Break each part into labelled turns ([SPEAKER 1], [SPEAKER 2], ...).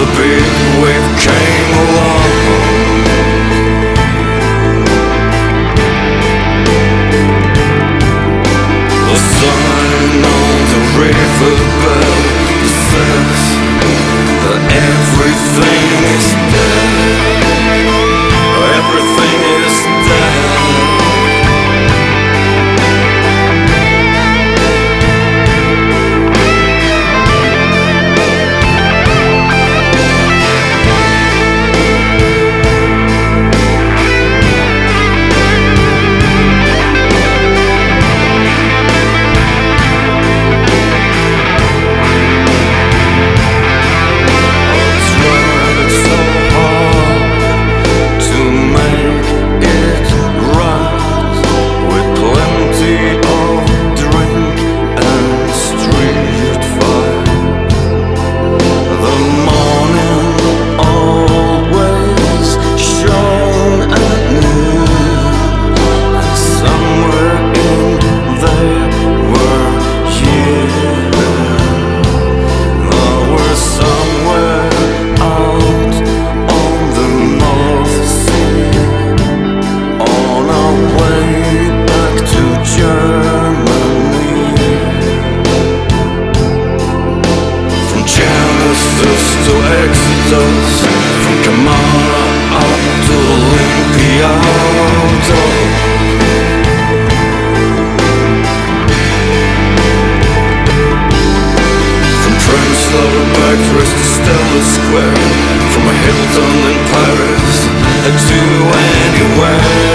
[SPEAKER 1] The big wave. Santos From Kamara out to Olympia From Prenzlauer Backwards to Stella Square. From a Hilton in Paris To anywhere.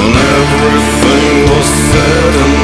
[SPEAKER 1] When everything was said and